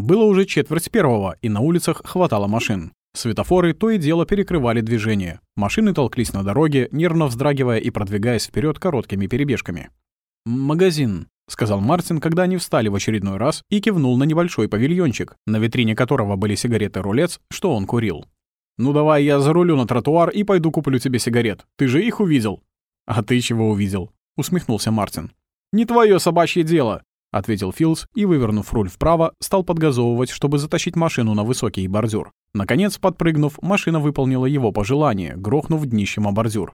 Было уже четверть первого, и на улицах хватало машин. Светофоры то и дело перекрывали движение. Машины толклись на дороге, нервно вздрагивая и продвигаясь вперед короткими перебежками. «Магазин», — сказал Мартин, когда они встали в очередной раз и кивнул на небольшой павильончик, на витрине которого были сигареты рулец, что он курил. «Ну давай я зарулю на тротуар и пойду куплю тебе сигарет. Ты же их увидел?» «А ты чего увидел?» — усмехнулся Мартин. «Не твое собачье дело», — ответил Филс и, вывернув руль вправо, стал подгазовывать, чтобы затащить машину на высокий бордюр. Наконец, подпрыгнув, машина выполнила его пожелание, грохнув днищем о бордюр.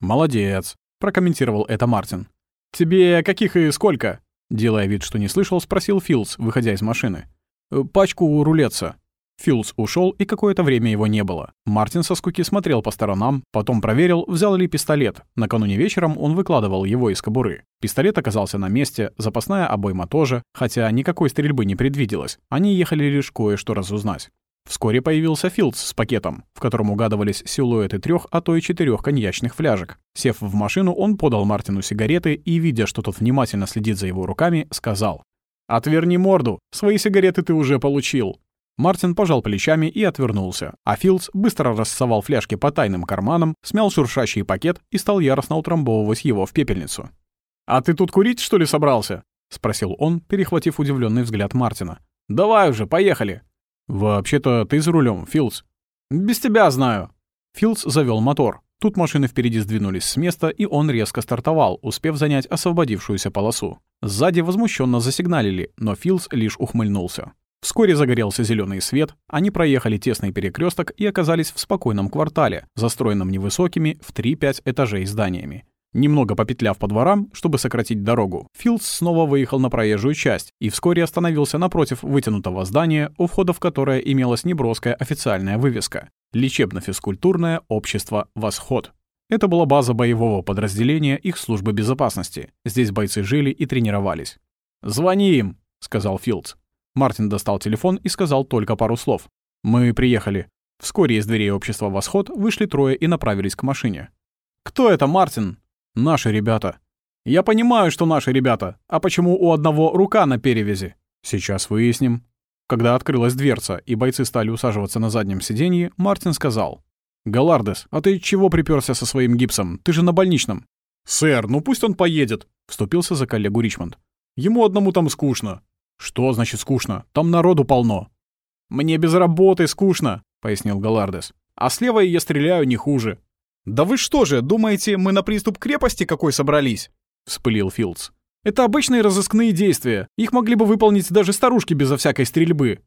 «Молодец», — прокомментировал это Мартин. «Тебе каких и сколько?» Делая вид, что не слышал, спросил Филс, выходя из машины. «Э, «Пачку рулетца». Филс ушел, и какое-то время его не было. Мартин со скуки смотрел по сторонам, потом проверил, взял ли пистолет. Накануне вечером он выкладывал его из кобуры. Пистолет оказался на месте, запасная обойма тоже, хотя никакой стрельбы не предвиделось. Они ехали лишь кое-что разузнать. Вскоре появился Филдс с пакетом, в котором угадывались силуэты трех, а то и четырех коньячных фляжек. Сев в машину, он подал Мартину сигареты и, видя, что тот внимательно следит за его руками, сказал «Отверни морду, свои сигареты ты уже получил». Мартин пожал плечами и отвернулся, а Филдс быстро рассовал фляжки по тайным карманам, смял шуршащий пакет и стал яростно утрамбовывать его в пепельницу. «А ты тут курить, что ли, собрался?» — спросил он, перехватив удивленный взгляд Мартина. «Давай уже, поехали!» «Вообще-то ты за рулем, Филдс». «Без тебя знаю». Филдс завел мотор. Тут машины впереди сдвинулись с места, и он резко стартовал, успев занять освободившуюся полосу. Сзади возмущенно засигналили, но Филдс лишь ухмыльнулся. Вскоре загорелся зеленый свет, они проехали тесный перекресток и оказались в спокойном квартале, застроенном невысокими в 3-5 этажей зданиями. Немного попетляв по дворам, чтобы сократить дорогу, Филдс снова выехал на проезжую часть и вскоре остановился напротив вытянутого здания, у входа в которое имелась неброская официальная вывеска «Лечебно-физкультурное общество «Восход». Это была база боевого подразделения их службы безопасности. Здесь бойцы жили и тренировались. «Звони им», — сказал Филдс. Мартин достал телефон и сказал только пару слов. «Мы приехали». Вскоре из дверей общества «Восход» вышли трое и направились к машине. «Кто это, Мартин?» Наши ребята. Я понимаю, что наши ребята. А почему у одного рука на перевязи? Сейчас выясним. Когда открылась дверца и бойцы стали усаживаться на заднем сиденье, Мартин сказал. «Галардес, а ты чего приперся со своим гипсом? Ты же на больничном». «Сэр, ну пусть он поедет», — вступился за коллегу Ричмонд. «Ему одному там скучно». «Что значит скучно? Там народу полно». «Мне без работы скучно», — пояснил Галардес. «А с левой я стреляю не хуже. «Да вы что же, думаете, мы на приступ крепости какой собрались?» — вспылил Филдс. «Это обычные разыскные действия. Их могли бы выполнить даже старушки безо всякой стрельбы».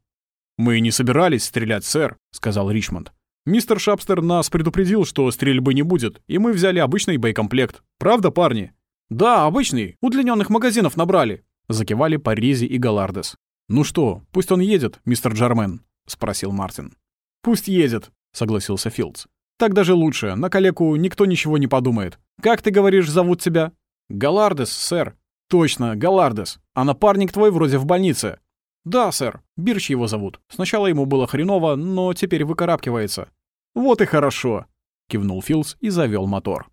«Мы не собирались стрелять, сэр», — сказал Ричмонд. «Мистер Шапстер нас предупредил, что стрельбы не будет, и мы взяли обычный боекомплект. Правда, парни?» «Да, обычный. Удлиненных магазинов набрали», — закивали Паризи и Галардес. «Ну что, пусть он едет, мистер Джармен?» — спросил Мартин. «Пусть едет», — согласился Филдс. Так даже лучше, на калеку никто ничего не подумает. Как ты говоришь, зовут тебя? Галардес, сэр. Точно, Галардес. А напарник твой вроде в больнице. Да, сэр. Бирч его зовут. Сначала ему было хреново, но теперь выкарабкивается. Вот и хорошо, кивнул Филс и завел мотор.